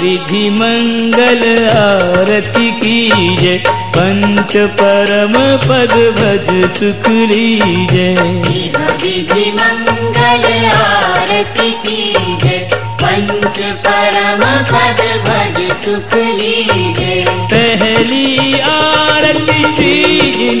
विधि मंगल आरती कीजय पंच परम पद भज सुख लीजय विधि मंगल आरती कीजय पंच परम पद भज सुख लीजय पहली आरती श्री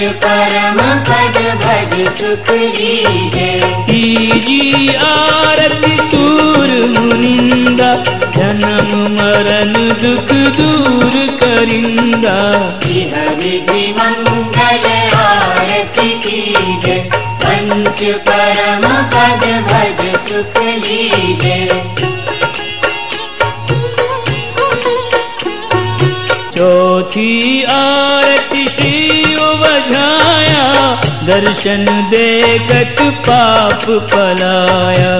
परम पद भज सुख लीजे। तीजी आरती सूर मुनिंदा जन्म मरण दुख दूर करिंदा। विधि मंगल आरती कीजे। पंच परम पद भज सुख लीजे। चौथी आरती दर्शन देखत पाप पलाया।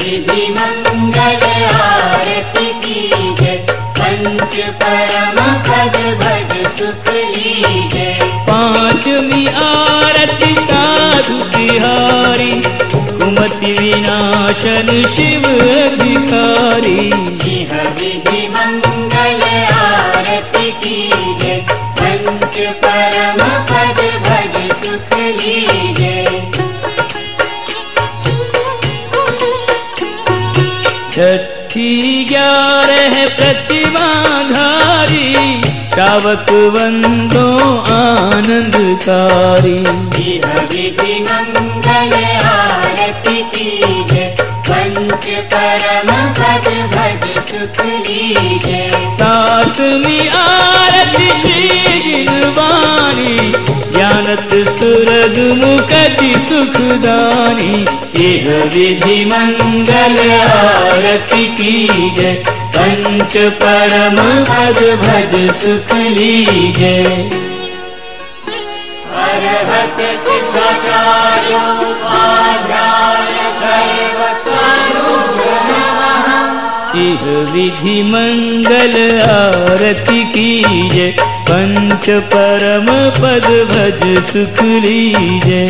विधि मंगल आरती कीजे पंच परम पद भज सुख लीजे। पांचवी आरती साधु बिहारी कुमति विनाशन शिव अधिकारी विधि मंगल आरती कीजे पंच परम ग्यारह प्रतिमाधारी आनंदकारी इह विधि आरती कीजे पंच परम पद भज आरती श्री जिनवानी ज्ञानत सुरद मुकति सुखदानी। इह विधि मंगल आरती कीजे पंच परम पद भज सुख लीजे अरहत सिद्धाचार्यो आध्याय सर्व इह विधि मंगल आरती कीजे पंच परम पद भज सुख लीजे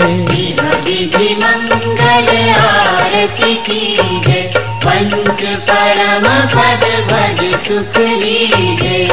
आरती कीजे पंच परम पद भज सुख लीजे